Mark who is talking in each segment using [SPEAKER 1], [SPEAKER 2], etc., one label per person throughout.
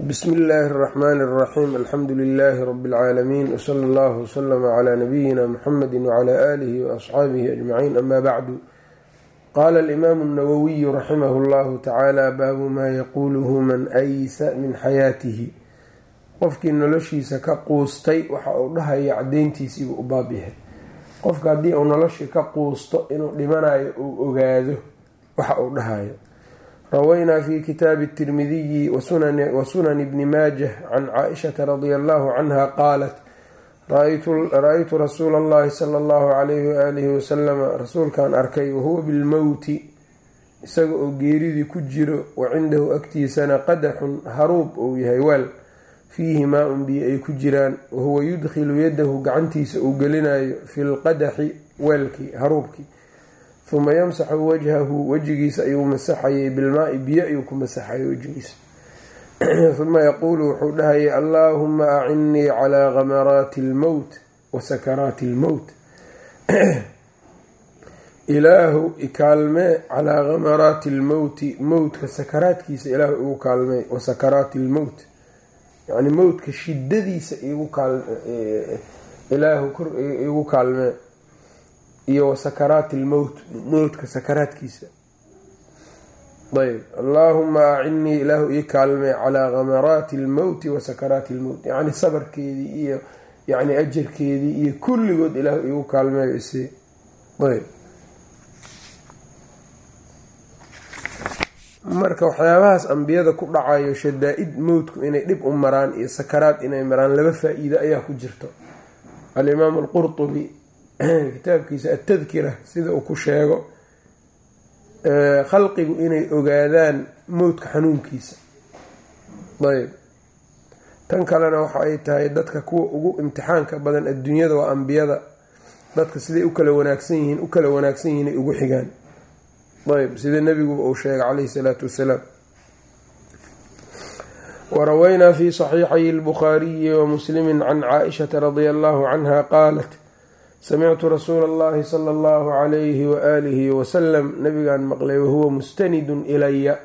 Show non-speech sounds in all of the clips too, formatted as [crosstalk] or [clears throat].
[SPEAKER 1] bsmi illaahi اraxmaani اraxiim alxamdu lilaahi rabi اlcaalamiin wsala allahu wslama cla nabiyina muxamedi wcla aalihi waasxaabihi ajmaciin ama bacdu qaala alimaamu اnawowiyu raximah llahu tacaala baabu maa yaquuluhu man aysa min xayaatihi qofkii noloshiisa ka quustay waxa uu dhahaya cadeyntiisiibuu u baab yahay qofka haddii uu noloshii ka quusto inuu dhimanayo uu ogaado waxa uu dhahayo rawaynaa fi kitaabi tirmidiyi wa sunani bni maajah can caaishata radia allahu canha qaalat ra'aytu rasuula allahi sala allahu calayhi waaalihi wasalama rasuulkaan arkay wahuwa bilmowti isaga oo geeridii ku jiro wa cindahu agtiisana qadaxun haruub uu yahay weel fiihi maa-un biyo ay ku jiraan wahuwa yudkhilu yadahu gacantiisa uu gelinayo fi lqadaxi weelkii haruubkii uma yamsaxu wajhahu wejigiisa ayuu masaxayay bilmaai biyo ayuu ku masaxayay wejigiisa. [clears throat] Uma yaquulu wuxuu dhahayay allaahuma acinnii calaa gamaraati almowt wa sakaraati [clears throat] ilaahu ikaalmee calaa gamaraati almowti mowtka sakaraadkiisa ilaahu igu kaalmee wa sakaraati almowt yani mowtka shidadiisa ilaahu kor igu kaalmee iyo wa sakaraati almowt mowtka sakaraadkiisa ayb allaahuma acinnii ilaahu ii kaalmee calaa gamaraati almowti wa sakaraati almowt yacni sabarkeedii iyo yacni ajarkeedii iyo kulligood ilaahu iigu kaalmeeyo isii ayb marka waxyaabahaas ambiyada ku dhacayo shadaa-id mowtku inay dhib u maraan iyo sakaraad inay maraan laba faa-iido ayaa ku jirto. Alimaamu alqurtubi kitaabkiisa atadkira sida uu ku sheego khalqigu inay ogaadaan mowdka xanuunkiisa. Ayb tan kalena waxa ay tahay dadka kuwa ugu imtixaanka badan adduunyada waa ambiyada. Dadka siday u kala wanaagsan yihiin u kala wanaagsan yihiin ay ugu xigaan. Ayb sida nebiguba uu sheegay calayhi salaatu wasalaam. Warawaynaa fi saxiixay albukhaariyi wa muslimi can caaishata radia allahu canha qaalat samictu rasuula allahi sala allahu calayhi waaalihi wasalam nabigaan maqlay wahuwa mustanidun ilaya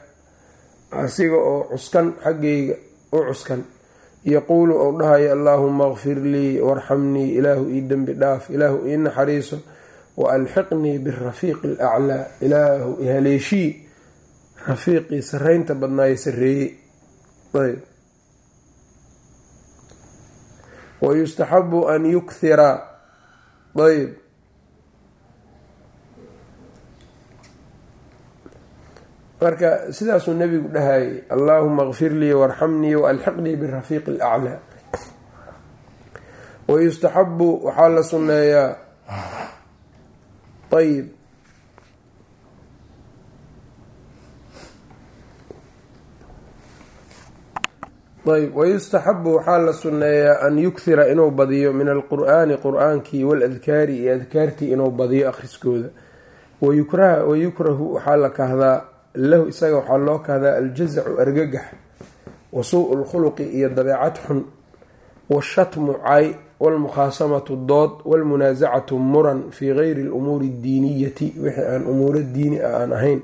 [SPEAKER 1] asiga oo cuskan xaggayga u cuskan yaquulu ou dhahayo allaahuma kfir lii warxamnii ilaahu ii dembi dhaaf ilaahu ii naxariiso wa alxiqnii birafiiqi alaclaa ilaahu ihaleeshii rafiiqii sareynta badnaayo sareeyey ayb wayustaxabu an yukhira ayb marka sidaasuu nabigu dhahayay allaahuma kfir lii warxamnii waalxiqnii birafiiqi alaclaa. Wayustaxabu waxaa la sunneeyaa. Ayb ayb wayustaxabu waxaa la sunneeyaa an yukhira inuu badiyo min alqur-aani qur'aankii waaladkaari iyo adkaartii inuu badiyo akhriskooda. Wayukrahu waxaa la kahdaa lahu isaga waxaa loo kahdaa aljazacu argagax wa suu lkhuluqi iyo dabeecad xun. Washatmu cay walmukhaasamatu dood walmunaasacatu muran fii gayri lumuuri addiiniyati wixii aan umuuro diini ah aan ahayn.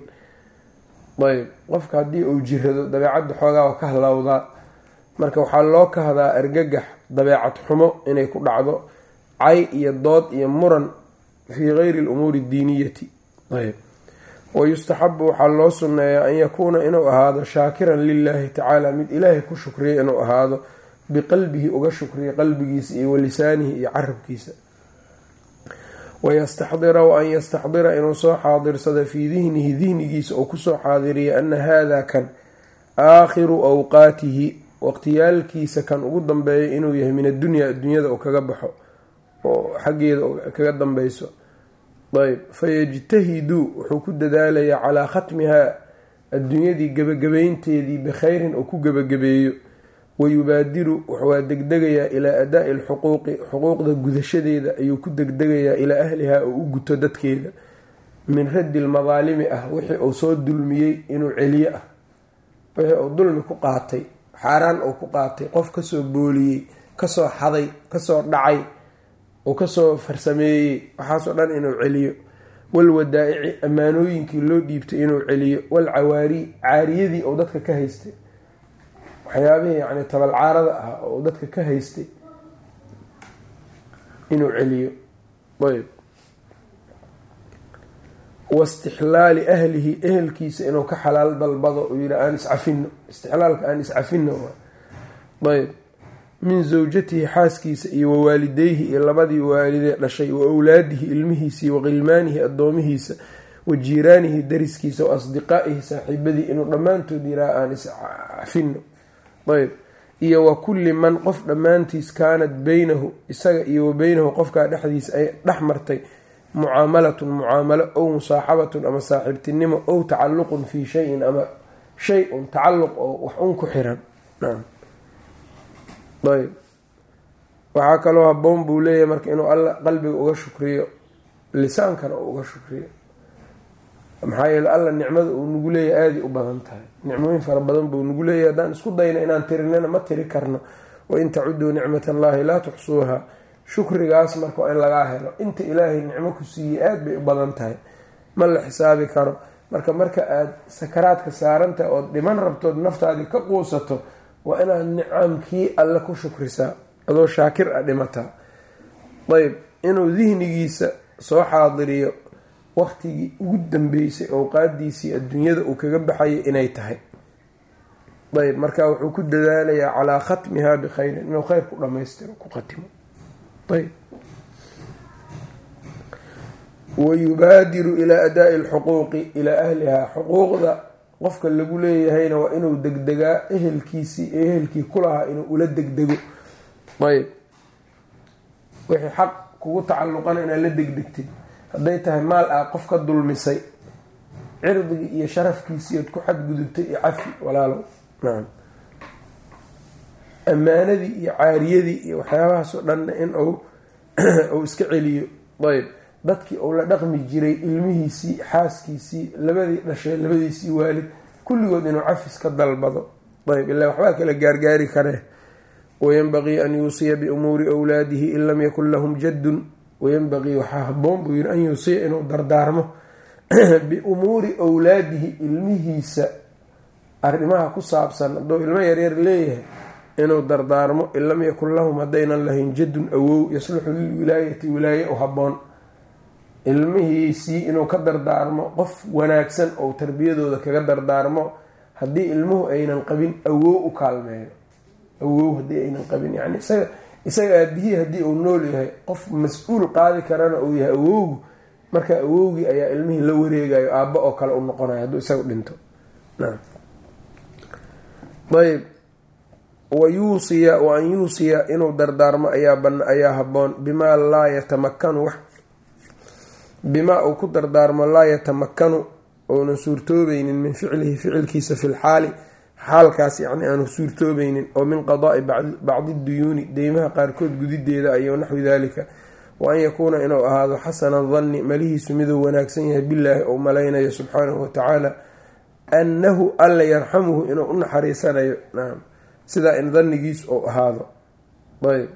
[SPEAKER 1] Ayb qofka haddii uu jirado dabeecadda xoogaa waa ka halowdaa marka waxaa loo kahdaa argagax dabeecad xumo inay ku dhacdo cay iyo dood iyo muran fii gayri lumuuri addiiniyati. Ayb wayustaxabu waxaa loo sunneeyaa an yakuuna inuu ahaado shaakiran lilaahi tacaala mid ilaahay ku shukriya inuu ahaado biqalbihi uga shukriya qalbigiisa iyo walisaanihi iyo carabkiisa. Wayastaxdira wa an yastaxdira inuu soo xaadirsado fii dihnihi dihnigiisa uu ku soo xaadiriya ana haada kan aakhiru awqaatihi waqtiyaalkiisa kan ugu dambeeya inuu yahay min addunya adduunyada oo kaga baxo oo xaggeeda kaga dambeyso ayb fayajtahiduu wuxuu ku dadaalayaa calaa khatmihaa adduunyadii gebagabeynteedii bikhayrin oo ku gebagabeeyo wayubaadiru waa degdegayaa ilaa adaa'i alxuquuqi xuquuqda gudashadeeda ayuu ku degdegayaa ilaa ahlihaa oo u guto dadkeeda. Min raddi lmadaalimi ah wixii uu soo dulmiyey inuu celiyo ah wixii uu dulmi ku qaatay xaaraan uu ku qaatay qof ka soo booliyey ka soo xaday ka soo dhacay uu ka soo farsameeyey waxaasoo dhan inuu celiyo. Walwadaa'ici ammaanooyinkii loo dhiibtay inuu celiyo. Walcawaari caariyadii uu dadka ka haystay. Waxyaabihii yani tabalcaarada ah oo dadka ka haystay inuu celiyo. Ayb wastixlaali ahlihi ehelkiisa inuu ka xalaal dalbado uu yihi aan iscafino istixlaalka aan iscafino ayb min zawjatihi xaaskiisa iyo wawaalideyhi iyo labadii waalidee dhashay wa awlaadihi ilmihiisii waqilmaanihi addoomihiisa wa jiiraanihi dariskiisa wa asdiqaa'ihi saaxiibadii inuu dhammaantood yiraa aan iscafino ayb iyo wa kulli man qof dhammaantiis kaanat beynahu isaga iyo wa beynahu qofkaa dhexdiisa ay dhex martay mucaamalatun mucaamalo ow musaaxabatun ama saaxiibtinimo ow tacalluqun fii shayin ama shay un tacalluq oo wax un ku xiran. Ayb. Waxaa kaloo haboon buu leeyahay marka inuu alla qalbiga uga shukriyo lisaankana uu uga shukriyo. Maxaa yeele alla nicmada uu nagu leeyahay aaday u badan tahay. Nicmooyin fara badan buu nagu leeyahay. Haddaan isku dayna inaan tirinana ma tiri karno. Wain tacuduu nicmat allaahi laa tuxsuuha shukrigaas marka in lagaa helo. Inta ilaahay nicmo ku siiyey aada bay u badan tahay. Ma la xisaabi karo. Marka marka aada sakaraadka saarantahay ood dhiman rabtood naftaadii ka quusato waa inaad nicamkii alle ku shukrisaa adoo shaakir a dhimataa ayb inuu dihnigiisa soo xaadiriyo waqtigii ugu dambeysay owqaadiisii adduunyada uu kaga baxayay inay tahay. Ayb marka wuxuu ku dadaalayaa calaa khatmihaa bikhayrin inuu kheyr ku dhamaystiro ku khatimo wayubaadiru ilaa adaa'i alxuquuqi ilaa ahlihaa xuquuqda qofka lagu leeyahayna waa inuu degdegaa ehelkiisii ee ehelkii ku lahaa inuu ula degdego. Ayb. Wixii xaq kugu tacalluqana inaad la degdegtid. Hadday tahay maal ah qof ka dulmisay cirdigii iyo sharafkiisii ood ku xadgudubtay iyo cafi walaalow. Nacam ammaanadii iyo caariyadii iyo waxyaabahaasoo dhanna in uu [clears throat] iska celiyo. Ayb dadkii uu la dhaqmi jiray ilmihiisii xaaskiisii labadii dhashay labadiisii waalid kulligood inuu cafis ka dalbado. Ayb ilaa waxbaa kala gaargaari karee wayanbaqii an yuusiya biumuuri wlaadihi in lam yakun lahum jaddun. Wayanbaqii waxaa haboon buu yiri an yuusiya inuu dardaarmo. [clears throat] Biumuuri wlaadihi ilmihiisa arrimaha ku saabsan hadduu ilmo yaryar leeyahay inuu dardaarmo in lam yakun lahum haddaynan lahayn jaddun awow yasluxu lilwilaayati wilaaye u haboon ilmihiisii inuu ka dardaarmo qof wanaagsan ou tarbiyadooda kaga dardaarmo haddii ilmuhu aynan qabin awow u kaalmeeyo. Awow haddii aynan qabin yani isaga isaga aabihii haddii uu nool yahay qof mas'uul qaadi karana uu yahay awowgu marka awowgii ayaa ilmihii la wareegayo aabba oo kale u noqonayo hadduu isaga dhinto. Ayb wayuusiya wa an yuusiya inuu dardaarmo ayaa haboon bimaa laa yatamakanu bimaa uu ku dardaarmo laa yatamakanu ounan suurtoobeynin min ficlihi ficilkiisa fi lxaali xaalkaas yacni aanu suurtoobeynin oo min qadaai bacdi duyuuni deymaha qaarkood gudideeda iyo naxwi dalika wa an yakuuna inuu ahaado xasana danni malihiisu miduu wanaagsan yahay bilaahi ou malaynayo subxaanahu watacaala annahu alla yarxamuhu inuu u naxariisanayo. Nacam sidaa in dannigiis ou ahaado. Ayb.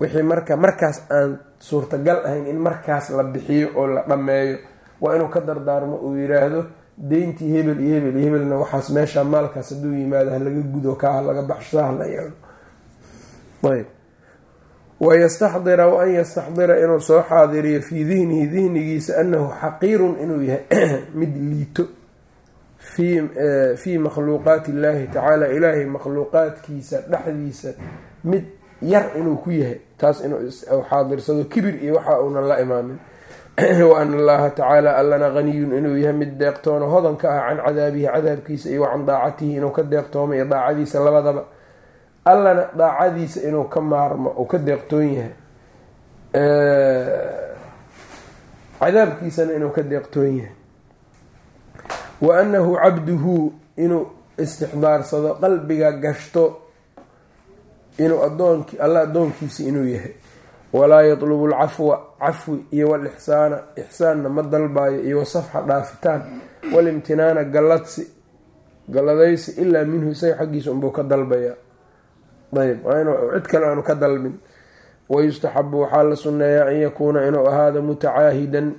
[SPEAKER 1] Wixii marka markaas aan suurtagal ahayn in markaas la bixiyo oo la dhammeeyo waa inuu ka dardaarmo uu yiraahdo deyntii hebel iyo hebel iyo hebelna waxaas meesha maalkaas hadduu yimaado halaga gudo kaa halaga baxshaa hala yeelo. Ayb. Wayastaxdira wa an yastaxdira inuu soo xaadiriyo fii dihnihi dihnigiisa annahu xaqiirun inuu yahay [clears throat] mid liito fii makhluuqaati illaahi tacaala. Ilaahay makhluuqaadkiisa dhexdiisa mid yar inuu ku yahay taas inuu xaadirsado kibir iyo waxa uunan la imaanin [clears throat] wa ana allaha tacaala allana haniyun inuu yahay mid deeqtoono hodan ka ah can cadaabihi cadaabkiisa iyo can daacatihi inuu ka deeqtoomo iyo daacadiisa labadaba. Allana daacadiisa inuu ka maarmo uu ka deeqtoon yahay. Cadaabkiisana inuu ka deeqtoon yahay wa annahu cabduhu inuu istixdaarsado qalbiga gashto inuu adoonki alla addoonkiisa inuu yahay. Walaa yatlubu alcafwa cafwi iyo walixsaana ixsaanna ma dalbaayo iyo wasafxa dhaafitaan walimtinaana galladsi galladaysi ilaa minhu isaga xaggiisa unbuu ka dalbayaa. Ayb cid kale aanu ka dalbin. Wayustaxabu waxaa la sunneeyaa an yakuuna inuu ahaado mutacaahidan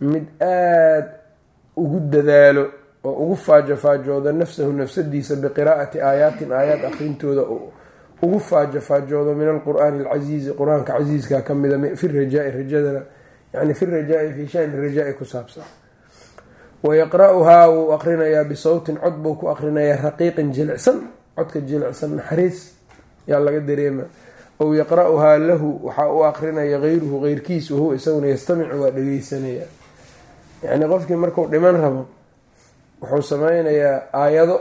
[SPEAKER 1] mid aada ugu dadaalo oo ugu faajofaajooda nafsahu nafsadiisa biqiraa'ati aayaatin aayaad akrintooda ugu faajofaajoodo min alqur'aani alcasiizi qur'aanka casiiskaa ka mida fi rajaai rajadana yani fi rajaai fii shani rajaai ku saabsan. Wayaqra-uhaa wuu akrinayaa bisawtin cod buu ku akrinayaa raqiiqin jilicsan codka jilicsan naxariis yaa laga dareema ow yaqra-uhaa lahu waxaa u akrinaya hayruhu heyrkiisu huwa isaguna yastamicu waa dhegeysanaya yacni qofkii marku dhiman rabo wuxuu sameynayaa aayado.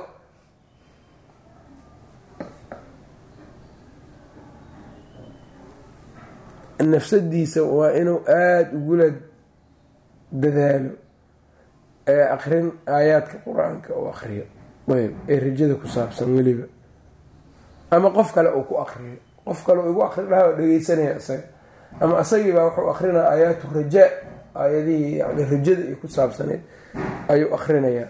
[SPEAKER 1] Nafsadiisa waa inuu aada ugula dadaalo ee akrin aayaadka qur'aanka uu akriyo. Ayb ee rajada ku saabsan weliba. Ama qof kale uu ku akriyo. Qof kale uu igu akri dhaha dhegeysanaya isaga. Ama isagiibaa wuxuu akrinaya aayaatu rajaa aayadihii yani rajada iyo ku saabsaneyd ayuu akrinayaa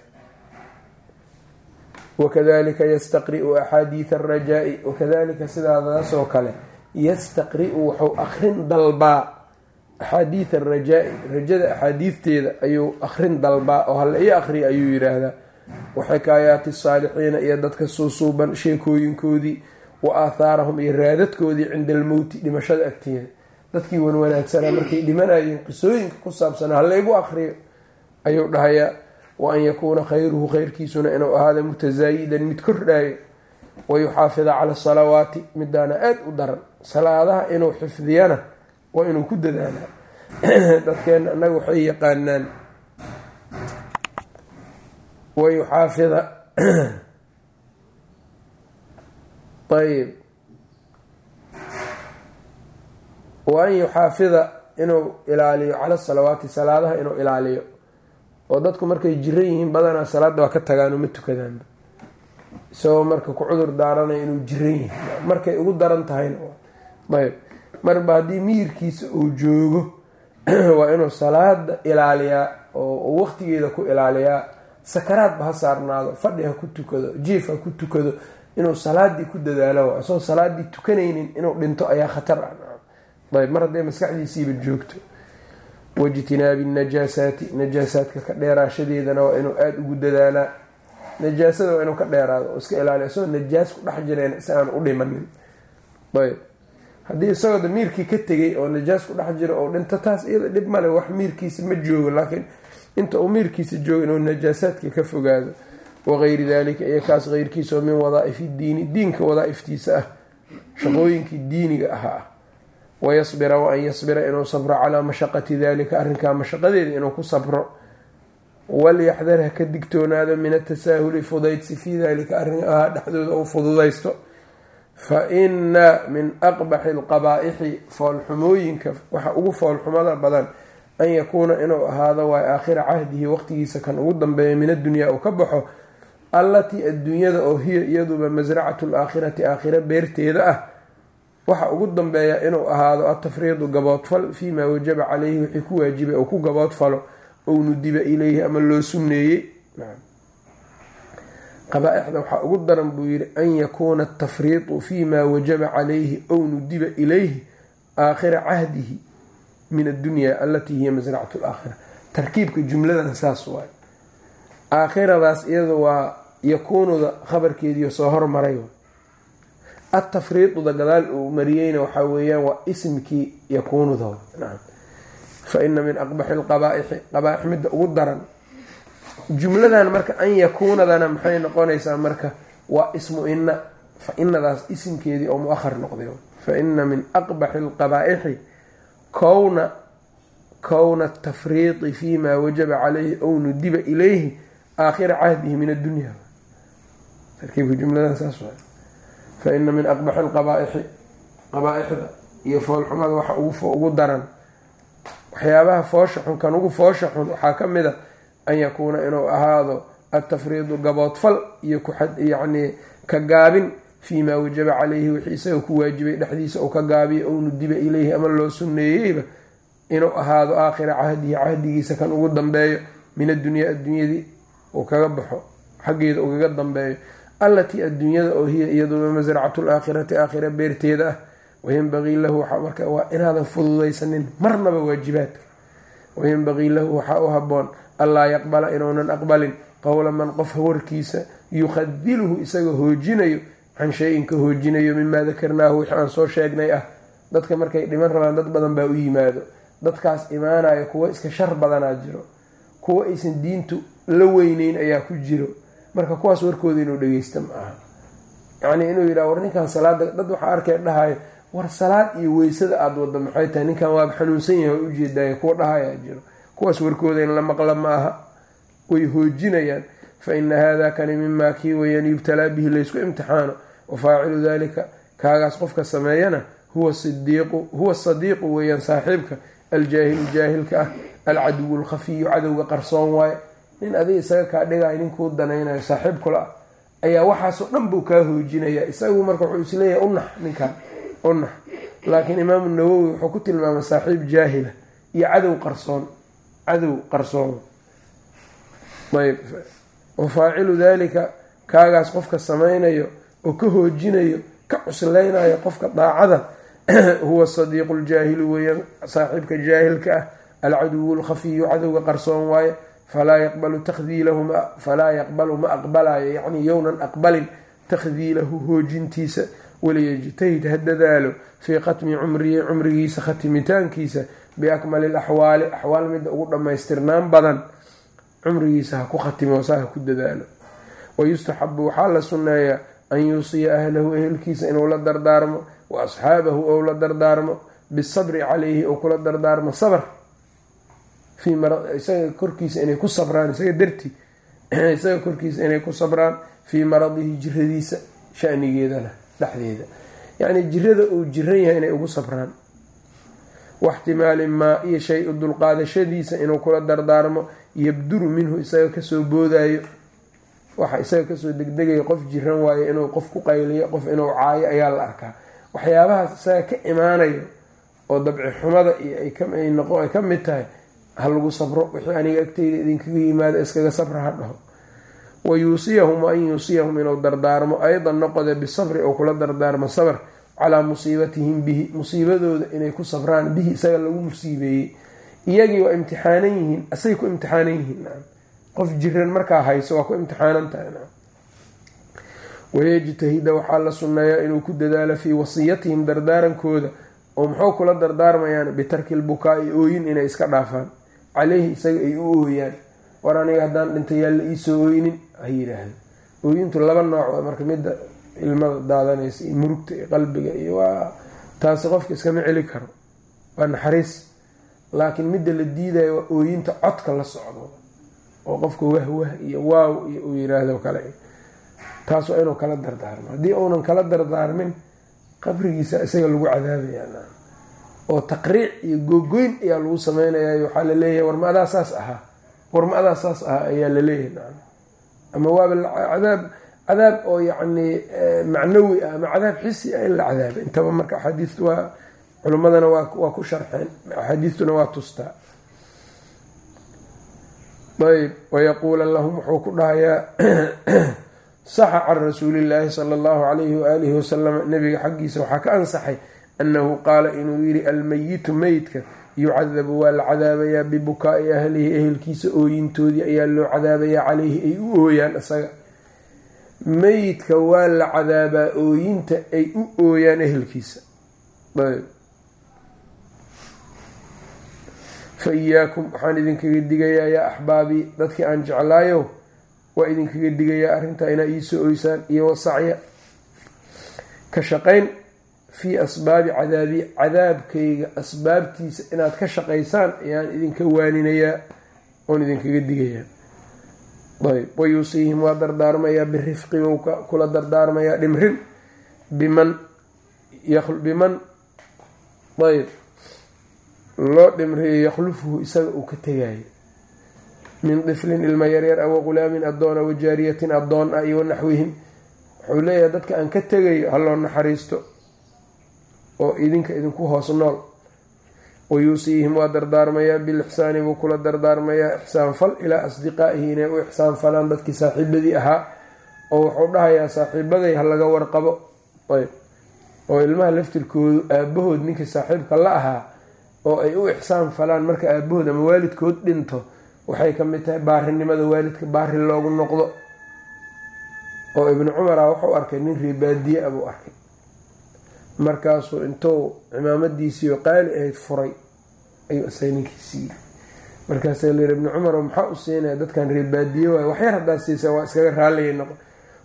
[SPEAKER 1] wakadalika yastaqri'u axaadiida arajaai wakadalika sidaadaasoo kale yastaqri-u wuxuu akrin dalbaa axaadiida arajaa-i rajada axaadiidteeda ayuu akrin dalbaa oo hala ii akriya ayuu yidhaahdaa. Waxikaayaati saalixiina iyo dadka suusuuban sheekooyinkoodii wa aathaarahum iyo raadadkoodii cinda almowti dhimashada agteeda dadkii wanwanaagsanaa markay dhimanayeen qisooyinka ku saabsanaa halaygu akriyo ayuu dhahayaa wa an yakuuna khayruhu khayrkiisuna inuu ahaada mutasaayidan mid kordhaayo wayuxaafida cala asalawaati midaana aada u daran salaadaha inuu xifdiyana waa inuu ku dadaalaa [clears throat] dadkeena annaga waxay yaqaanaan wayuxaafida [clears throat] ayb wa an yuxaafida inuu ilaaliyo cala salawaati salaadaha inuu ilaaliyo. Oo dadku markay jiran yihiin badanaa salaada waa ka tagaan uma tukadaanba isagoo marka ku cudur daaranaya inuu jiran yihiin markay ugu daran tahayna ayb. Marba haddii miyirkiisa uu joogo [clears throat] waa inuu salaada ilaaliyaa oo waqtigeeda ku ilaaliyaa. Sakaraadba ha saarnaado fadhi ha ku tukado jiif ha ku tukado. Inuu salaadii ku dadaalo isagoo salaadii tukanaynin inuu dhinto ayaa khatar ah ayb mar hadday maskaxdiisiiba joogto waijtinaabi najaasaati najaasaadka ka dheeraashadeedana waa inuu aada ugu dadaalaa. Najaasada waa inuu ka dheeraado oo iska ilaaliyo isagoo najaas ku dhex jireen si aan u dhimanin. Ayb haddii isagoo da miirkii ka tegay oo najaas ku dhex jiro oo dhinto taas iyada dhib male wax miirkiisa ma joogo laakiin inta uu miirkiisa joogo inuu najaasaadka ka fogaado wagayri dalika iyo kaas keyrkiisa oo min wadaa'ifi diini diinka wadaaiftiisa ah shaqooyinkii diiniga ahaa. ah wayasbira wa an yasbira inuu sabro calaa mashaqati dalika arrinkaa mashaqadeeda inuu ku sabro walyaxdar ha ka digtoonaado min atasaahuli fudaydsi fii dalika arrin ahaa dhexdooda uu fududaysto fa ina min aqbaxi alqabaa-ixi foolxumooyinka waxa ugu foolxumada badan an yakuuna inuu ahaado waay aakhira cahdihi waqtigiisa kan ugu dambeeya min addunyaa uu ka baxo allatii adduunyada oo hiya iyaduba masracatu laakhirati aakhira beerteeda ah waxa ugu dambeeya inuu ahaado atafriidu gaboodfal fii maa wajaba caleyhi wixii ku waajibay ou ku gaboodfalo ou nudiba ileyhi ama loo sunneeyey qabaa-ixda waxaa ugu daran buu yidhi an yakuuna atafriidu fii maa wajaba calayhi ow nudiba ilayhi aakhira cahdihi min addunyaa allatii hiya masracatu laakhira. Tarkiibka jumladan saas waay. Aakhiradaas iyada waa yakuunuda khabarkeediio soo hormaray atafriiduda gadaal uu mariyeyna waxaa weeyaan waa ismkii yakuunuda fa ina min aqbaxi lqabaaixi qabaaix midda ugu daran jumladan marka an yakuunadana maxay noqonaysaa marka waa ismu ina fa inadaas isimkeedii oo mu'ahar noqday fa min aqbaxi lqabaaixi kowna kowna atafriidi fi ma wajaba calayhi ow nudiba ilayhi aakhira cahdihi min addunya tarkiibka jumladan saas fa ina min aqbaxi lqabaaixi qabaa-ixda iyo foolxumada waxa ugu daran. Waxyaabaha foosha xun kan ugu foosha xun waxaa ka mid a an yakuuna inuu ahaado atafriidu gaboodfal iyo kuyacnii ka gaabin fii maa wajaba calayhi wixii isaga ku waajibay dhexdiisa ou ka gaabiyo ou nudiba ileyhi ama loo sunneeyeyba inuu ahaado aakhira cahdihi cahdigiisa kan ugu dambeeyo. Min addunyaa addunyadii uu kaga baxo xaggeeda ugaga dambeeyo allatii adduunyada oo hiya iyaduba masracatu laakhirati aakhira beerteeda ah wayanbagii lahu waxaa marka waa inaadan fududaysanin marnaba waajibaadka. Wayanbagii lahu waxaa u haboon allaa yaqbala inuunan aqbalin qowla man qof warkiisa yukhadiluhu isaga hoojinayo can shay-in ka hoojinayo mimaa dakarnaahu wixii aan soo sheegnay ah. Dadka markay dhiman rabaan dad badan baa u yimaado. Dadkaas imaanayo kuwo iska shar badanaa jiro. Kuwo aysan diintu la weyneyn ayaa ku jiro marka kuwaas warkooda inuu dhageysta ma aha. Yacnii inuu yidhaha war ninkan salaada dad waxaa arkay dhahayo war salaad iyo weysada aada wadda maxay tahay? Ninkan waaba xanuunsan yahay waa ujeedaayo kuwa dhahayaa jiro. Kuwaas warkooda in la maqla ma aha. Way hoojinayaan. Fa ina hada kani mimaa kii weyaan yubtalaa bihi laysku imtixaano. Wa faacilu dalika kaagaas qofka sameeyana huwa huwa sadiiqu weeyaan saaxiibka aljaahilu jaahilka ah alcaduwu alkhafiyu cadowga qarsoon waaye nin adiga isaga kaa dhigaayo ninkuu danaynayo saaxiib kula ah. Ayaa waxaasoo dhan buu kaa hoojinaya. Isagu marka wuxuu is leeyahay unax ninkan unax laakiin imaamu nawowi wuxuu ku tilmaamay saaxiib jaahila iyo cadow qarsoon cadow qarsoon. Ayb. Wa faacilu dalika kaagaas qofka samaynayo oo ka hoojinayo ka cuslaynayo qofka daacada [clears throat] huwa sadiiqu ljaahilu weeyaan saaxiibka jaahilka ah alcaduwu lkhafiyu cadowga qarsoon waaye falaa yaqbalu takdiilahu falaa yaqbalu ma aqbalayo yacni yownan aqbalin takhdiilahu hoojintiisa waliyajtahid ha dadaalo fii khatmi cumrihi cumrigiisa khatimitaankiisa biakmali laxwaali axwaal midda ugu dhammaystirnaan badan cumrigiisa ha ku khatimo ha ku dadaalo wayustaxabu waxaa la sunneeyaa an yuusiya ahlahu ehelkiisa inuu la dardaarmo wa asxaabahu ou la dardaarmo bisabri calayhi ou kula dardaarmo sabr isaga korkiisa inay ku sabraan isaga darti [clears throat] isaga korkiisa inay ku sabraan fii maradihi jiradiisa shanigeedana dhexdeeda. Yacnii jirada uu jiran yahay inay ugu sabraan. Waxtimaalin maa iyo shay u dulqaadashadiisa inuu kula dardaarmo yabduru minhu isaga ka soo boodayo waxa isaga ka soo degdegayo qof jiran waayo inuu qof ku qayliyo qof inuu caayo ayaa la arkaa. Waxyaabahaas isaga ka imaanayo oo dabci xumada iyo ay ka mid tahay ha lagu sabro wixii aniga agteyda idinkaga yimaado iskaga sabra ha dhaho. Wa yuusiyahum an yuusiyahum inuu dardaarmo aydan noqode bisabri oo kula dardaarmo sabr calaa musiibatihim bihi musiibadooda inay ku sabraan bihi isaga lagu musiibeeyey. Iyagii waa imtixaanan yihiin asay ku imtixaanan yihiin qof jiran markaa hayso waa ku imtixaanan tahay wayajtahida waxaa la sunneeyaa inuu ku dadaalo fii wasiyatihim dardaarankooda oo muxuu kula dardaarmayaan bitarki lbukaa-i ooyin inay iska dhaafaan caleyhi isaga ay u ooyaan. War aniga haddaan dhintay yaa iisoo ooynin ha yidhaahdo. Ooyintu laba nooc marka midda ilmada daadanaysa iyo murugta iyo qalbiga iyo waa taasi qofka iskama celi karo. Waa naxariis. Laakiin midda la diidayo waa ooyinta codka la socdo oo qofka wahwah iyo waaw iyo uu yiraahdo kale. Taas waa inuu kala dardaarmo. Haddii uunan kala dardaarmin qabrigiisa isaga lagu cadaabaya oo taqriic iyo googoyn ayaa lagu sameynaya waxaa la leeyahay warma adaa saas ahaa. Warma saas ahaa ayaa la leeyahay ama waaba cadaab cadaab oo yacni macnawi ah ama cadaab xisi ah in la cadaaba intaba marka axaadiistu waa culimmadana waa ku sharxeen axaadiistuna waa tustaa ayb wayaquula lahum wuxuu ku dhahayaa [clears throat] saxa can rasuulillaahi sala allahu calayhi waaalihi wasalam nabiga xaggiisa waxaa ka ansaxay annahu qaala inuu yidhi almayitu meydka yucadabu waa la cadaabayaa bibukaa'i ahlihi ehelkiisa ooyintoodii ayaa loo cadaabayaa caleyhi ay u ooyaan isaga meyidka waa la cadaabaa ooyinta ay u ooyaan ehelkiisa fa iyaakum waxaan idinkaga digayaa yaa axbaabii dadkii aan jeclaayo waa idinkaga digayaa arrintaa inaa iisoo oysaan iyo wasacya ka shaqayn fii asbaabi cadaabi cadaabkayga asbaabtiisa inaad ka shaqaysaan ayaan idinka waaninayaa oon idinkaga digayaa. Ayb wayuusiihim waa dardaarmayaa birifqi wou kula dardaarmayaa dhimrin biman biman ayb loo dhimriyo yakhlufuhu isaga uu ka tegayo min diflin ilma yaryar awa qulaamin adoona wajaariyatin adoon ah iyo wanaxwihim wuxuu leeyahay dadka aan ka tegayo haloo naxariisto oo idinka idinku hoos nool. Wayuusiihim waa dardaarmayaa bilixsaani buu kula dardaarmayaa ixsaan fal ilaa asdiqaa'ihi inay u ixsaan falaan dadkii saaxiibadii ahaa oo wuxuu dhahayaa saaxiibaday ha laga warqabo. Ayb. Oo ilmaha laftirkoodu aabahood ninkii saaxiibka la ahaa oo ay u ixsaan falaan marka aabahood ama waalidkood dhinto waxay ka mid tahay baarinimada waalidka baari loogu noqdo. Oo ibnu cumara wuxuu arkay nin reebaadiye a buu arkay markaasuu intuu cimaamadiisiio qaali ahayd furay ayuu isaga ninkii siiyey markaasaa layiri ibnu cumar maxaa u siinaya dadkan reebaadiye waay waxyar haddaad siisa waa iskaga raali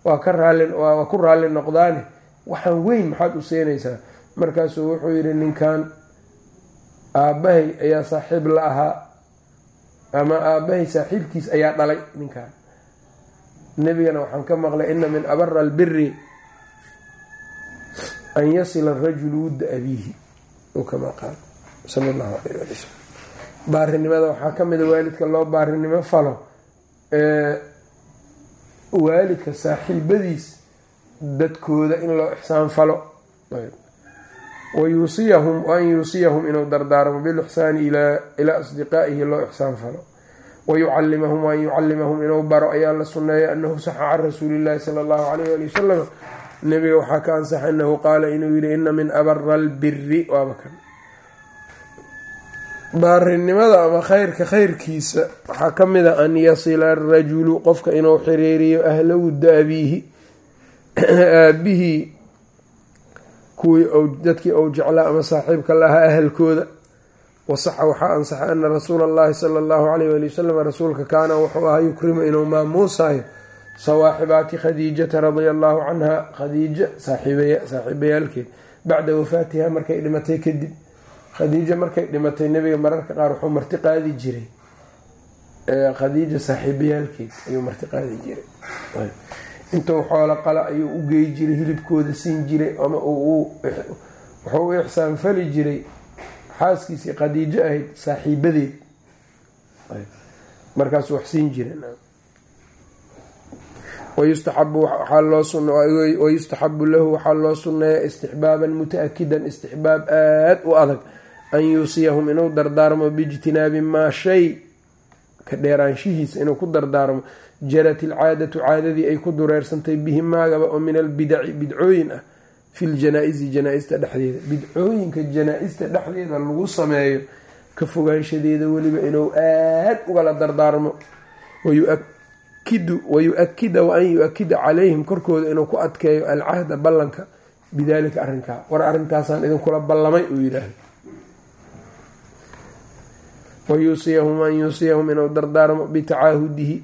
[SPEAKER 1] waa ka raali waa ku raalli noqdaane. Waxaan weyn maxaad u siinaysaa. Markaasuu wuxuu yidhi ninkan aabbahay ayaa saaxiib la ahaa ama aabbahay saaxiibkiis ayaa dhalay ninkan nebigana waxaan ka maqlay ina min abara albiri an yasila arajulu wudda abiihi oo kamaa qaal sala allahu alayh ali wsalam baarinimada waxaa ka mida waalidka loo baarinimo falo waalidka saaxiibadiis dadkooda in loo ixsaan falo wayuusiyahum waan yuusiyahum inuu dardaarmo bilixsaani ilaa asdiqaa'ihi loo ixsaan falo wayucalimahum waan yucalimahum inuu baro ayaa la sunneeya anahu saxa can rasuuli llahi sala allahu alayh ali wasalam nabiga waxaa ka ansaxa inahu qaala inuu yihi ina min abara albiri waaba kan baarinimada ama khayrka khayrkiisa waxaa ka mid a an yasila arajulu qofka inuu xiriiriyo ahlow daabiihi aabihii kuwii dadkii ou jeclaa ama saaxiibka lahaa ahalkooda. Wasaxa waxaa ansaxay ana rasuula allahi sala allahu alayh wali wasalam rasuulka kaana wuxuu ahaa yukrimu inuu maamuusayo sawaaxibaati khadiijata radia allahu canha khadiija saaxiibayaalkeed bacda wafaatiha markay dhimatay kadib khadiija markay dhimatay nebiga mararka qaar wuxuu marti qaadi jiray. Khadiija saaxiibayaalkeed ayuu marti qaadi jiray. Intuu xoolo qala ayuu u gey jiray hilibkooda siin jiray ama wuxuu u ixsaanfali jiray. Xaaskiisii khadiijo ahayd saaxiibadeed. Markaasuu wax siin jiray wayustaxabu lahu waxaa loo sunneeya istixbaaban muta-akidan istixbaab aada u adag an yuusiyahum inuu dardaarmo biijtinaabi maa shay ka dheeraanshihiisa inuu ku dardaarmo jarat ilcaadatu caadadii ay ku dureersantay bihi maagaba oo min albidaci bidcooyin ah fi ljanaa-isi janaa-ista dhexdeeda bidcooyinka janaa-ista dhexdeeda lagu sameeyo ka fogaanshadeeda weliba inuu aada ugala dardaarmo wayuakida wa an yu-akida calayhim korkooda inuu ku adkeeyo alcahda ballanka bidaalika arrinkaa. War arrintaasaan idinkula ballamay uu yidhaahdo. Wayuusiyahum an yuusiyahum inuu dardaarmo bitacaahudihi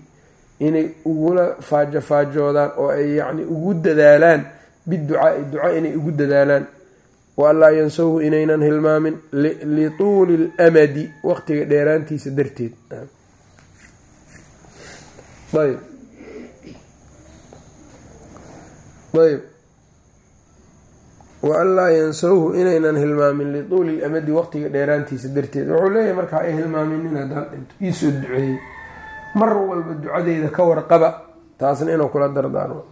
[SPEAKER 1] inay ugula faajofaajoodaan oo ay yacni ugu dadaalaan biducaai duca inay ugu dadaalaan. Wa anlaa yansawhu inaynan hilmaamin lituuli lamadi waqtiga dheeraantiisa darteed ayb ayb wa anlaa yansawhu inaynan hilmaamin lituuli lamadi waqtiga dheeraantiisa darteed. Wuxuu leeyahay marka ay hilmaaminin haddaan dhinto iisoo duceeyey. Mar walba ducadeyda ka warqaba taasna inuu kula dardaarmo.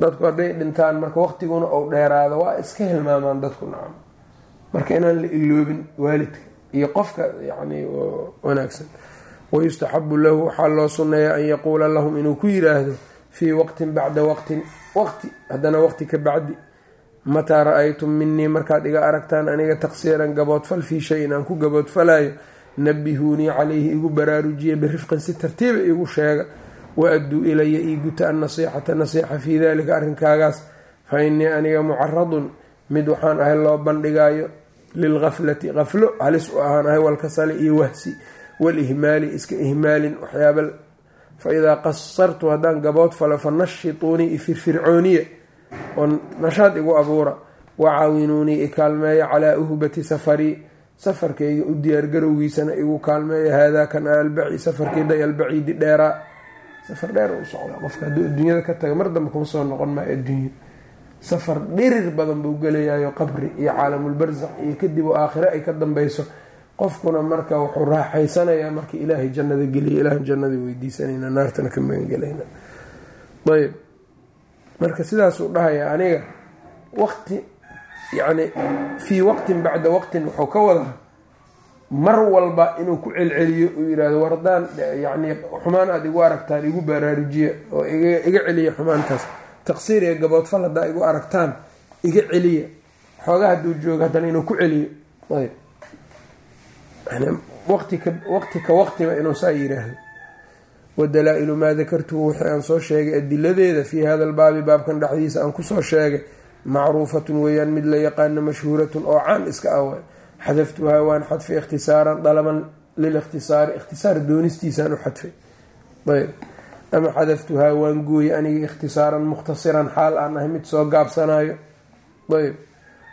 [SPEAKER 1] Dadku hadday dhintaan marka waqtiguna ou dheeraado waa iska hilmaamaan dadku nacam. Marka inaan la iloobin waalidka iyo qofka yacni wanaagsan wayustaxabu lahu waxaa loo sunneeya an yaquula lahum inuu ku yiraahdo fii waqtin bacda waqtin waqti haddana waqti ka bacdi mataa ra'aytum minii markaad iga aragtaan aniga taqsiiran gaboodfal fii shayin aan ku gaboodfalayo nabihuunii calayhi igu baraarujiya birifqin si tartiiba igu sheega wa-adduu ilaya ii guta annasiixata nasiixa fii dalika arrinkaagaas fa innii aniga mucaradun mid waxaan ahay loo bandhigayo lilgaflati qaflo halis u ahaan ahay walkasali iyo wahsi walihmaali iska ihmaalin waxyaaba fa idaa qasartu haddaan gabood falo fa nashituunii ifirfircooniya oo nashaad igu abuura wacaawinuunii ikaalmeeya calaa uhbati safarii safarkayga u diyaargarowgiisana igu kaalmeeya haadaakan albaci safarkayday albaciidi dheeraa safar dheer u socdaa qofka hadduu adduunyada ka taga mar dambe kuma soo noqon maayo adduunya safar dhirir badan buu gelayayo qabri iyo caalamulbarsax iyo kadib oo aakhire ay ka dambeyso qofkuna marka wuxuu raaxaysanayaa marka ilaahay jannada geliya ilahan jannada weydiisanayna naartana ka magangelayna. Ayb marka sidaasuu dhahaya aniga waqti yacni fii waqtin bacda waqtin wuxuu ka wadaa mar walba inuu ku celceliyo uu yihahdo wardaan yacni xumaan aada igu aragtaan igu baraarujiya oo iga celiya xumaantaas. Taqsiir iyo gaboodfal haddaa igu aragtaan iga celiya xoogaa hadduu joogo haddana inuu ku celiyo. Ayb waqti ka waqtiba inuu saa yiraahdo wadalaa-ilu maa dakartuhu wixii aan soo sheegay adiladeeda fii hada albaabi baabkan dhexdiisa aan ku soo sheegay macruufatun weeyaan mid la yaqaano mashhuuratun oo caan iska ah xadaftuhaa waan xadfay ikhtisaaran dalaban lilikhtisaari ikhtisaar doonistiisaan u xadfay ayb ama xadaftuhaa waan gooyey aniga ikhtisaaran mukhtasiran xaal aan ahay mid soo gaabsanayo ayb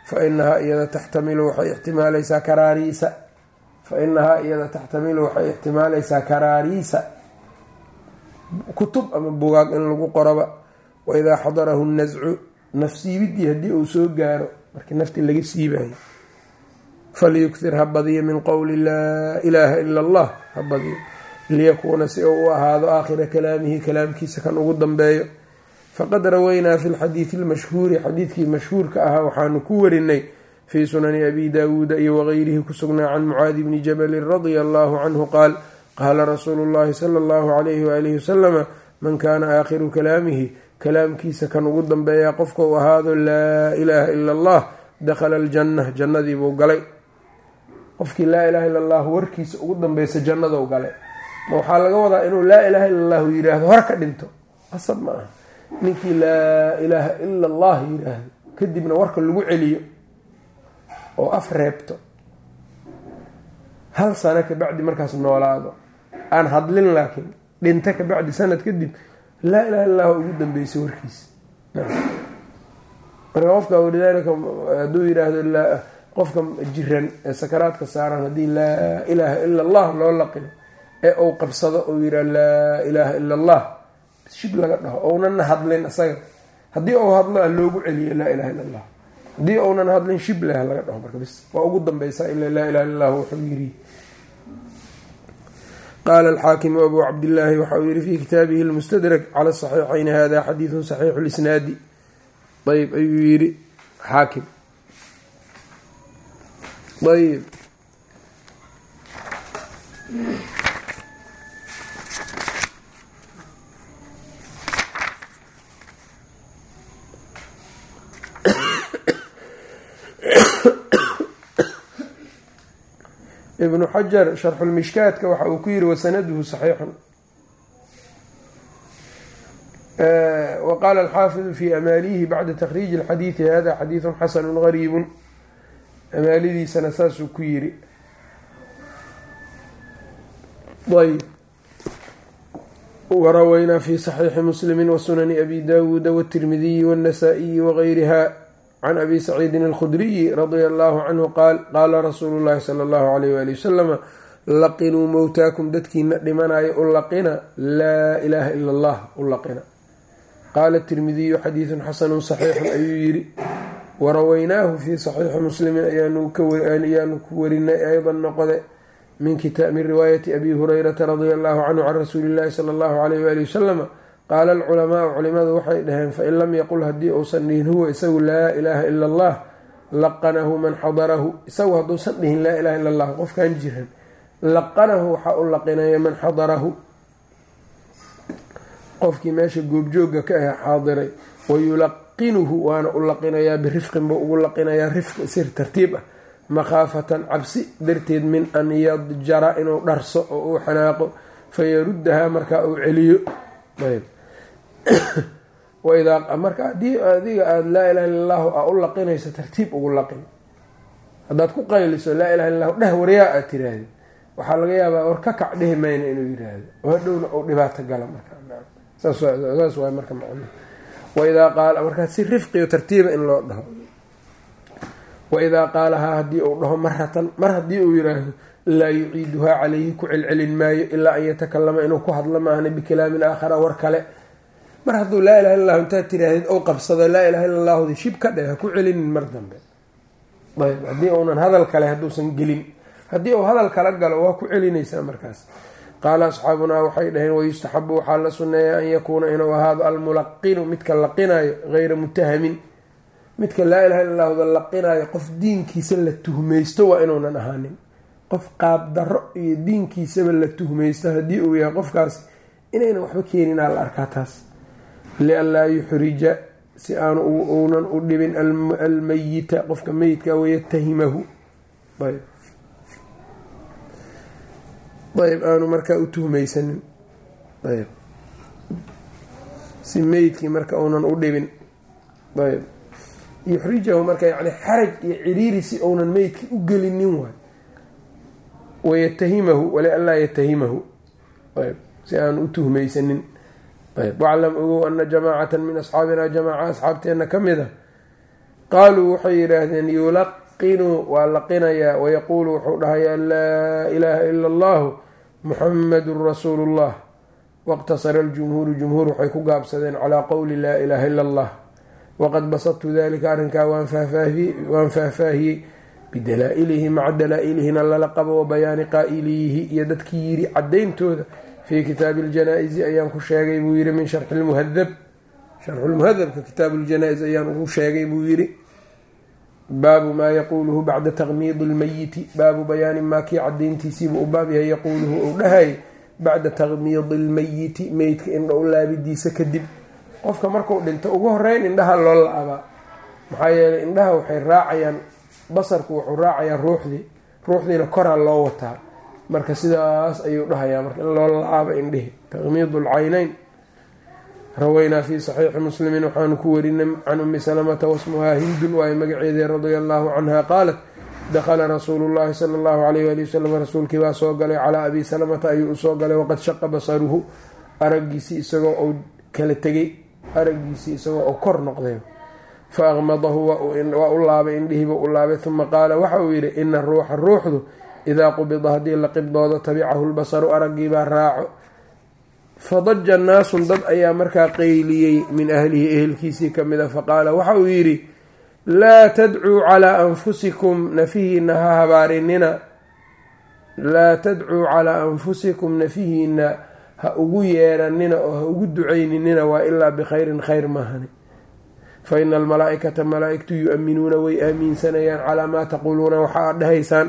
[SPEAKER 1] fa inahaa iyada taxtamilu waxay ixtimaalaysaa karaariisa fa inahaa iyada taxtamilu waxay ixtimaalaysaa karaariisa. Kutub ama bugaag in lagu qoraba waidaa xadarahu nascu nafsiibidii haddii uu soo gaaro markii nafti laga siibayo falyukthir ha badiyo min qowli laa ilaaha ila allah ha badiyo. Liyakuuna si uu u ahaado aakhira kalaamihi kalaamkiisa kan ugu dambeeyo. Faqad raweynaa fi lxadiidi lmashhuuri xadiidkii mashhuurka ahaa waxaanu ku warinay fii sunani abi daawuuda iyo wagayrihi ku sugnaa can mucaadi bni jabalin radia allahu canhu qaal qaala rasuulu llahi sala allahu calayhi waalihi wasalama man kaana aakhiru kalaamihi kalaamkiisa kan ugu dambeeyaa qofka uu ahaado laa ilaaha ila allah dakhala aljanna jannadii buu galay qofkii laa ilaha illa allahu warkiisa ugu dambeysa jannadou galay ma waxaa laga wadaa inuu laa ilaaha illa allahu yiraahdo hore ka dhinto qasab ma aha ninkii laa ilaaha ila allah yiraahdo kadibna warka lagu celiyo oo af reebto. Hal sano kabacdi markaas noolaado. Aan hadlin laakiin dhinto kabacdi sanad kadib laa ilaha illa allah ugu dambeysay warkiisa marka qofka walidaalika hadduu yiraahdo qofka jiran ee sakaraadka saaran haddii laa ilaaha ila allah loo laqino ee uu qabsado uu yiraa laa ilaaha ila allah shib laga dhaho. Ounana hadlin isaga haddii uu hadlo loogu celiyo laa ilaha illa allah haddii uunan hadlin shib leh laga dhaho marka bis. Waa ugu dambeysaa ila laa ilaha illa allah wuxuu yiri qaala alxaakimu abu cabdillaahi waxa uu yihi fi kitaabihi lmustadrak cala saxiixayni hada xadiidun saxiixu lisnaadi. Ayb ayuu yiri xaakim ayb ibnu xajar sharxulmishkaadka waxa uu ku yiri wasanaduhu saxiixun waqaala alxaafidu fi amaalihi bacda takhriiji alxadiidi hada xadiidun xasanu gariibun amaalidiisana saasuu ku yiri. Ayb waraweynaa fi saxiixi muslimi wasunani abi dawuuda wاtirmidiyi wاnnasaa-iyi wagayriha can abi saciidin alkhudriyi radia allahu canhu qaal qaala rasuulu llahi sala allahu alayh wali wasalama laqinuu mowtaakum dadkiina dhimanayo u laqina laa ilaaha ila allah u laqina qaala tirmidiyu xadiidun xasanun saxiixun ayuu yiri waraweynaahu fi saxiixi muslimin ayaanu ku warinay aydan noqode min riwaayati abi hurayrata radia allahu canhu can rasuuli illahi sala allahu alayh wali wasalama qaala alculamaau culimadu waxay dhaheen fain lam yaqul haddii uusan dhihin huwa isagu laa ilaaha ila allah laqanahu man xadarahu. Isagu hadduusan dhihin laa ilaha illa allah qofkan jiran laqanahu waxaa u laqinaya man xadarahu. Qofkii meesha goobjooga ka ah xaadiray wayulaqinuhu waana u laqinayaa birifqin buu ugu laqinayaa rifqi sir tartiib ah makhaafatan cabsi darteed min an yadjara inuu dharso oo uu xanaaqo fayaruddahaa markaa uu celiyo [coughs] marka haddii adiga aada laa ilaha illa allahu aa u laqinayso tartiib ugu laqin. Haddaad ku qayliso laa ilaha illa lahu dheh waryaa aad tiraahdi waxaa laga yaabaa war ka kac dhihi mayna inuu yiraahdo hadhowna uu dhibaato gala marsaas waay marka macnuhu waidaa qaala markaa si rifqiyo tartiiba in loo dhaho. Waidaa qaalahaa haddii uu dhaho maratan mar haddii uu yiraahdo laa yuciiduhaa calayhi ku celcelin maayo ilaa an yatakalama inuu ku hadlo maahna bikalaamin aakhara war kale mar hadduu laa ilaha illa lahu intaad tiraahdeed ou qabsado laa ilaha illa allahudi shib ka dheh ha ku celinin mar dambe. Ayb haddii uunan hadal kale hadduusan gelin haddii uu hadal kala galo waa ku celinaysaa markaas. Qaala asxaabunaa waxay dhaheen wayustaxabu waxaa la sunneeya an yakuuna inuu ahaado almulaqinu midka laqinayo gayra mutahamin. Midka laa ilaha illa lahuda laqinayo qof diinkiisa la tuhmaysto waa inuunan ahaanin. Qof qaabdarro iyo diinkiisaba la tuhmaysto haddii uu yahay qofkaas inayna waxba keeninaa la arkaa taas lianlaa yuxrija si aanu uunan u dhibin almayita qofka meyidka wayatahimahu ayb aanu markaa u tuhmaysanin. ayb si meydkii marka uunan u dhibin. ayb yuxrijahu marka yani xaraj iyo ciriiri si uunan meydkii u gelinin waay. wayatahimahu walianlaa yatahimahu ayb si aan u tuhmaysanin waclam ogow ana jamaacata min asxaabina jamaaca asxaabteenna ka mid a qaaluu waxay yidhaahdeen yulaqinu waa laqinayaa wayaquulu wuxuu dhahayaa laa ilaaha ila allahu muxamadun rasuulu llah wاqtasara اljumhuuru jumhuur waxay ku gaabsadeen calaa qowli laa ilaaha ila allah waqad basadtu dalika arrinkaa waan faahfaahiyey bidalaa-ilihi maca dalaa-ilihina lala qabo wa bayaani qaa'iliyihi iyo dadkii yiri cadayntooda fii kitaabi اljanaa-isi ayaan ku sheegay buu yihi min sharxi lmuhadab sharxulmuhadabka kitaabu ljanaa-is ayaan ugu sheegay buu yihi baabu maa yaquuluhu bacda taqmiidi اlmeyiti baabu bayaani maa kii cadayntiisiibuu u baab yahay yaquuluhu ou dhahay bacda taqmiidi lmeyiti meydka indha u laabidiisa kadib qofka marku dhinto ugu horeyn indhaha loo la-abaa maxaa yeeley indhaha waxay raacayaan basarku wuxuu raacayaa ruuxdii ruuxdiina koraa loo wataa marka sidaas ayuu dhahayaa marka in loo la-aaba indhihi taqmiidu lcayneyn rawaynaa fi saxiixi muslimin waxaanu ku warinay can umi salamata wasmuhaa hindun waayo magaceedii radia allahu canha qaalat dakhala rasuulu llahi sala allahu alayh ali wasalam rasuulkii baa soo galay calaa abi salamata ayuu u soo galay waqad shaqa basaruhu aragiisii isagoo uu kala tegay aragiisii isagoo uu kor noqday. Fa aqmadahu waa u laabay indhihiiba u laabay uma qaala waxa uu yidhi ina ruuxa ruuxdu idaa qubida haddii la qibdoodo tabicahu lbasaru araggiibaa raaco fadaja naasun dad ayaa markaa qeyliyey min ahlihi ehelkiisii ka mid a faqaala waxa uu yidhi laa tadcuu calaa anfusikum nafihiina ha habaarinina laa tadcuu calaa anfusikum nafihiina ha ugu yeeranina oo ha ugu ducayninina waa ilaa bikhayrin khayr maahani fa ina almalaa-ikata malaa-igtu yu-aminuuna way aamiinsanayaan calaa maa taquuluuna waxa aad dhahaysaan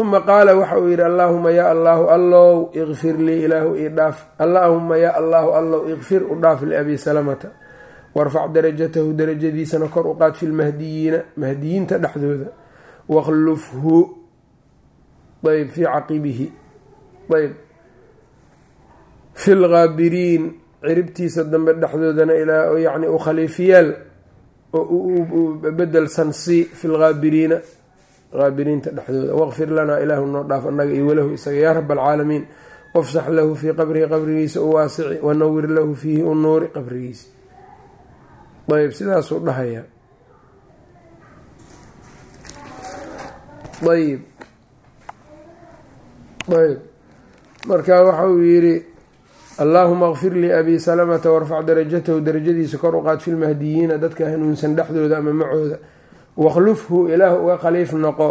[SPEAKER 1] uma qaala waxa uu yidhi allaahuma yaa allaahu allow ikfir lii ilaahu ii dhaaf allaahuma yaa allaahu allow ikfir u dhaaf liabii salamata warfac darajatahu darajadiisana kor u qaad fi lmahdiyiina mahdiyiinta dhexdooda wakhlufhu ayb fii caqibihi ayb fi lgaabiriin ciribtiisa dambe dhexdoodana ilaa yacni u khaliifiyaal oo bedel sansi fi lgaabiriina aabiriinta dhexdooda. Waqfir lanaa ilaahu noo dhaaf annaga iyo walahu isaga yaa rab alcaalamiin wafsax lahu fii qabrihi qabrigiisa u waasici wanawir lahu fiihi u nuuri qabrigiisa. Ayb sidaasuu dhahayaa ayb ayb marka waxa uu yidhi allaahuma kfir lii abii salamata warfac darajatahu darajadiisa kor u qaad fi lmahdiyiina dadka hanuunsan dhexdooda ama macooda wakhlufhu ilaah uga khaliif noqo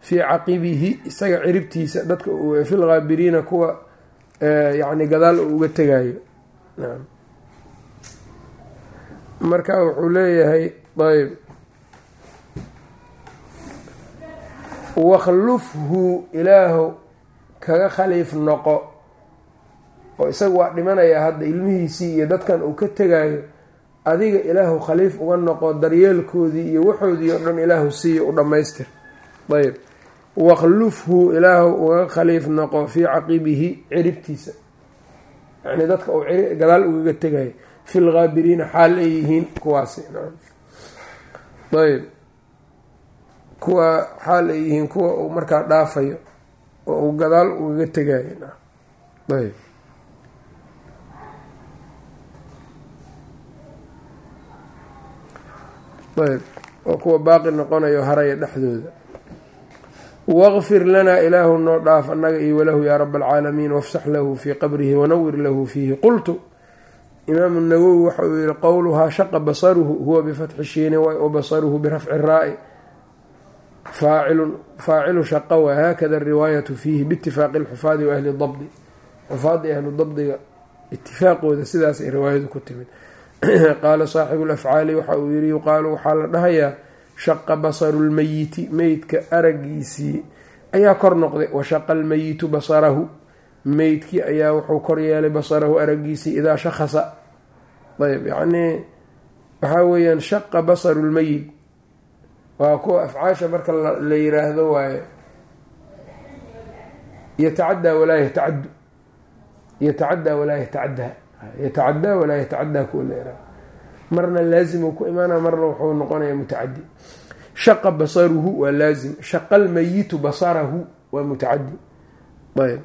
[SPEAKER 1] fii caqibihi isaga ciribtiisa dadka fi lgaabiriina kuwa yani gadaal uu uga tegayo marka wuxuu leeyahay ayb wakhlufhu ilaahu kaga khaliif noqo oo isaga waa dhimanayaa hadda ilmihiisii iyo dadkan uu ka tegayo adiga ilaahu khaliif uga noqo daryeelkoodii iyo waxoodii oo dhan ilaahu siiyo u dhammaystir. Ayb wakhlufhu ilaahu uga khaliif noqo fii caqibihi ciribtiisa. Yani dadka uu gadaal ugaga tegayo fi lgaabiriina xaal ay yihiin kuwaasi. Ayb kuwa xaal ay yihiin kuwa uu markaa dhaafayo oo uu gadaal ugaga tegayo ayb ayb. Oo kuwa baaqi noqonayo haraya dhexdooda. Waqfir lanaa ilaahu noo dhaaf annaga iyo walahu yaa raba alcaalamiin wafsax lahu fii qabrihi wanawir lahu fiihi. Qultu imaamu nawowi waxa uu yihi qowluhaa shaqa basaruhu huwa bifatxi shiini wa basaruhu birafci raa-i. Faacilu shaqa wahaakada ariwaayatu fiihi biitifaaqi lxufaadi wa ahli dabdi xufaadii ahlu dabdiga itifaaqooda sidaas ay riwaayadu ku timid [coughs] qaala saaxibu lafcaali waxa uu yihi yuqaalu waxaa la dhahayaa shaqa basaru lmeyiti meydka aragiisii ayaa kor noqday washaqa almeyitu basarahu meydkii ayaa wuxuu kor yeelay basarahu aragiisii idaa shakhasa. Ayb yacnii waxaa weeyaan shaqa basaru lmeyit waa kuwa afcaasha marka la yiraahdo waaye yatacadaa walaa yatacadu yatacadaa walaa yatacadaa yatacadaa walaa yatacadaa kuwa la iraa marna laazim ku imaana marna wuxuu noqonaya mutacadi shaqa basaruhu waa laazim shaqa lmayitu basarahu waa mutacadi ayb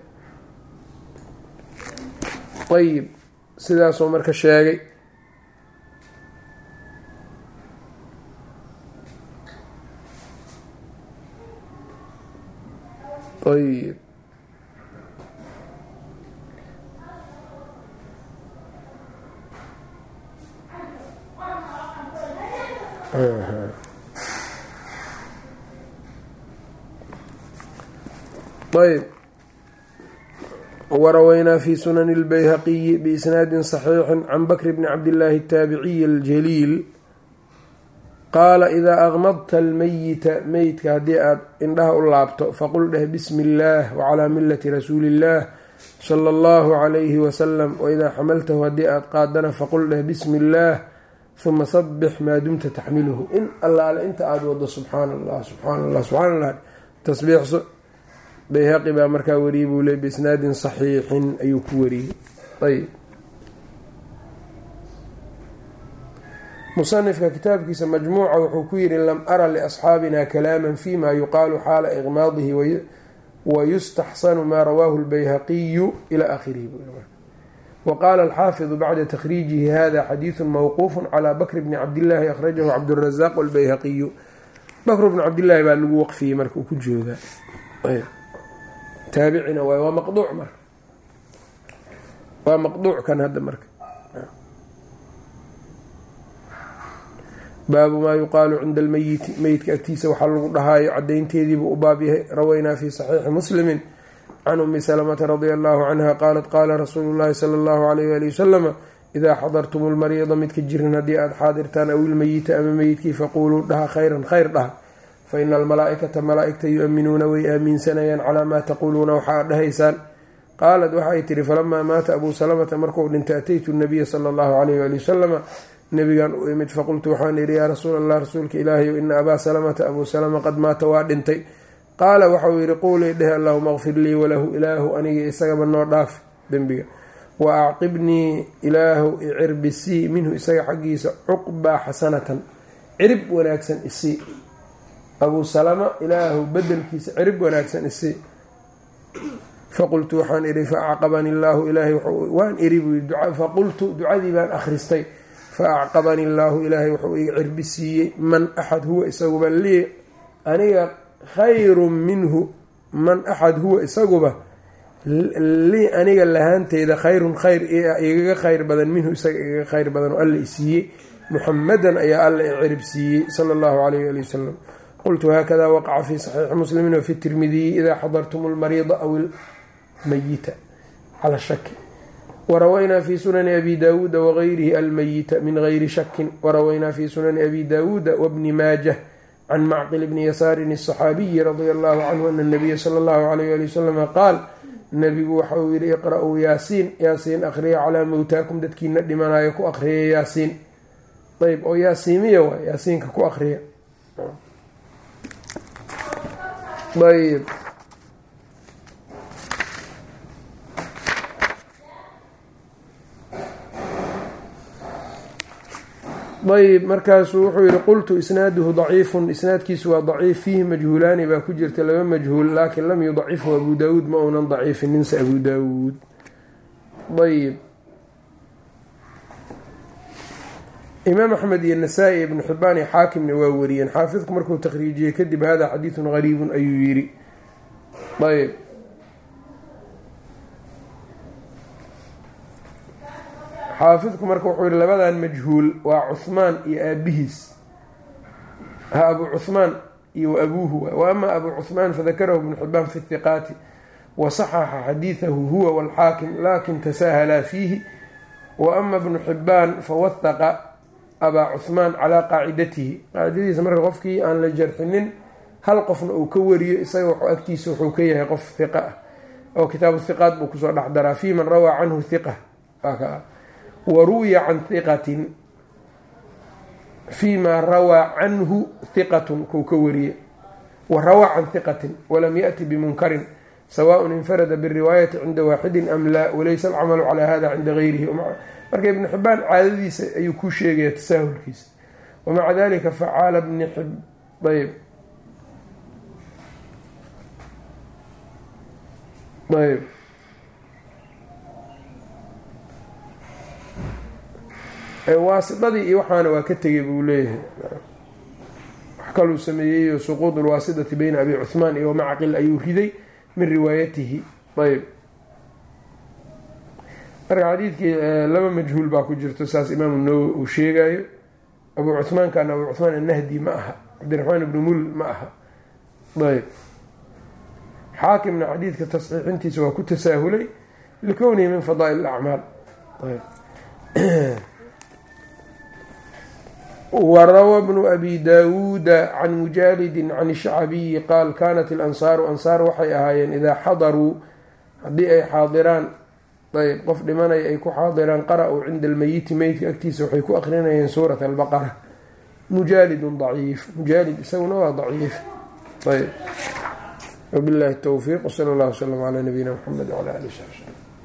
[SPEAKER 1] ayib sidaasoo marka sheegay ayb ayb warawaynaa fi sunani اlbayhaqiyi biisnaadi صaxiixi can bakr bni cabdillaahi الtaabiciyi اljaliil qaala idaa aqmadta almeyita meydka haddii aad indhaha u laabto faqul dheh bismi اllaah wacalaa milati rasuuli اllah sala اllahu calayhi wasalam waidaa xamaltahu haddii aad qaadana faqul dheh bismi اllaah huma sabix maa dumta taxmiluhu. In allaale inta aada wado subxaana allah subxaana allah subxaana allah tasbiixso bayhaqi baa markaa wariyey buu le biisnaadin saxiixin ayuu ku wariyey. Ayb musanifka kitaabkiisa majmuuca wuxuu ku yidhi lam ara liasxaabina kalaama fima yuqaalu xaala iqmaadihi wayustaxsanu maa rawaahu lbayhaqiyu ila akhirihi wa qaala alxaafidu bacda takhriijihi hada xadiidu mawquufu calaa bakr bni cabdillaahi akhrajahu cabdurazaaq walbayhaqiyu bakr bni cabdillaahi baa lagu waqfiyey marka uu ku joogaa taabicina waay waa maqduuc marka waa maqduuc kan hadda marka baabu maa yuqaalu cinda almeyiti meyidka agtiisa waxaa lagu dhahaayo cadaynteediibuu u baab yahay rawaynaa fi saxiixi muslimin can umi salamata radia allahu canha qaalat qaala rasuulu llahi sala allahu alayh ali wasalama idaa xadartum lmariida midka jiran haddii aada xaadirtaan aw ilmeyita ama meyidkii faquuluu dhaha khayran khayr dhaha fa ina almalaa-ikata malaa-igta yu-aminuuna way aaminsanayaan calaa maa taquuluuna waxa aad dhahaysaan qaalat waxay tihi falamaa maata abuu salamata markuu dhintay ataytu nabiya sala allahu alayh ali wasalama nabigan u imid faqultu waxaan yidhi yaa rasuul allah rasuulka ilaahayow ina abaa salamata abuu salama qad maata waa dhintay qaala waxauu yidhi quulii dheh allahuma qfir lii walahu ilaahu aniga isagaba noo dhaaf dembiga. Wa acqibnii ilaahu icirbisii minhu isaga xaggiisa cuqbaa xasanatan. Cirib wanaagsan isii. Abuu salama ilaahu bedelkiisa cirib wanaagsan isii. Faqultu waxaan idhi faacqabani illaahu ilaahay waan iri buu faqultu ducadii baan akhristay. Faacqabani illaahu ilaahay wuxuu iga cirbi man axad huwa isaguba lii aniga khayrun minhu man axad huwa isaguba lii aniga lahaanteyda khayrun khayr igaga khayr badan minhu isaga igaga khayr badan oo alla i siiyey muxamadan ayaa alla i cirib siiyey sala allahu alayh ali wasalam qultu haakada waqaca fi saxiixi muslimin wafi tirmidiyi idaa xadartum lmariida aw ilmayita cala shaki warawaynaa fi sunani abi daawuuda wagayrihi almayita min gayri shakin warawaynaa fi sunani abi daawuuda wabni maajah can macqil bni yasaarin asaxaabiyi radia allahu canhu ana nabiya sala allahu alayh ali wasalama qaal nabigu waxa uu yihi iqra-uu yaasiin yaasiin akhriya calaa mowtaakum dadkiina dhimanayo ku akhriya yaasiin ayb oo yaasiimiya waay yaasiinka ku akhriya ayb ayb markaasuu wuxuu yihi qultu isnaaduhu daciifun. Isnaadkiisu waa daciif fiihi majhuulaani baa ku jirta laba majhuul laakin lam yudacifhu abu daawuud ma uunan daciifininse abu daawuud. Ayb imaam axmed iyo nasaa-i ibnu xibaan iyo xaakimna waa wariyeen. Xaafidku markuu takhriijiyey kadib hada xadiidun gariibun ayuu yidhi. Ayb xaafidku marka wuxuu yihi labadan majhuul waa cuhmaan iyo aabihiis. Ha abu cuhmaan iyo wa abuuhu wa abu cuhmaan fadakarahu ibnu xibaan fi hiqaati wa saxaxa xadiidahu huwa walxaakim laakiin tasaahalaa fiihi. Wa ama bnu xibaan fawahaqa abaa cuhmaan calaa qaacidatihi. Qaacidadiisa marka qofkii aan la jarxinin hal qofna uu ka wariyo isaga agtiisa wuxuu ka yahay qof hiqa ah. Oo kitaabu hiqaat buu ku soo dhex daraa. Fii man rawaa canhu hiqa waruwiya can hiqatin fii maa rawaa canhu hiqatun kuu ka wariye wa rawaa can hiqatin walam yaأti bimunkarin sawaaء infarada biriwaayati cinda waaxidi am laa walaysa alcamalu calaa hada cinda gayrihi marka ibnu xibaan caadadiisa ayuu ku sheegaya tasaahulkiisa wamaca dalika facaala bni ayb ayb waasidadii iyo waxaana waa ka tegay buu leeyahay. Wax kaluu sameeyey suquud lwaasidati beyna abi cuhmaan iyo macqil ayuu riday min riwaayatihi. Ayb marka xadiidkii laba majhuul baa ku jirto saas imaamu nawowi uu sheegayo abu cuhmaankan abu cuhmaan annahdi ma aha. Cabdiraxmaan ibnu mul ma aha. Ayb xaakimna xadiidka tasxiixintiisa waa ku tasaahulay. Likownihi min fadaa'il acmaal [clears throat] warawa bnu abi daawuuda can mujaalidin can shacbiyi qaal kaanat ilansaaru ansaar waxay ahaayeen idaa xadaruu haddii ay xaadiraan ayb qof dhimanaya ay ku xaadiraan qara-u cinda almeyiti meydka agtiisa waxay ku aqrinayeen suurat albaqara mujaalidun daciif mujaalid isaguna waa daciif ayb wabilahi towfiiq wsala allah wslm calaa nabiyina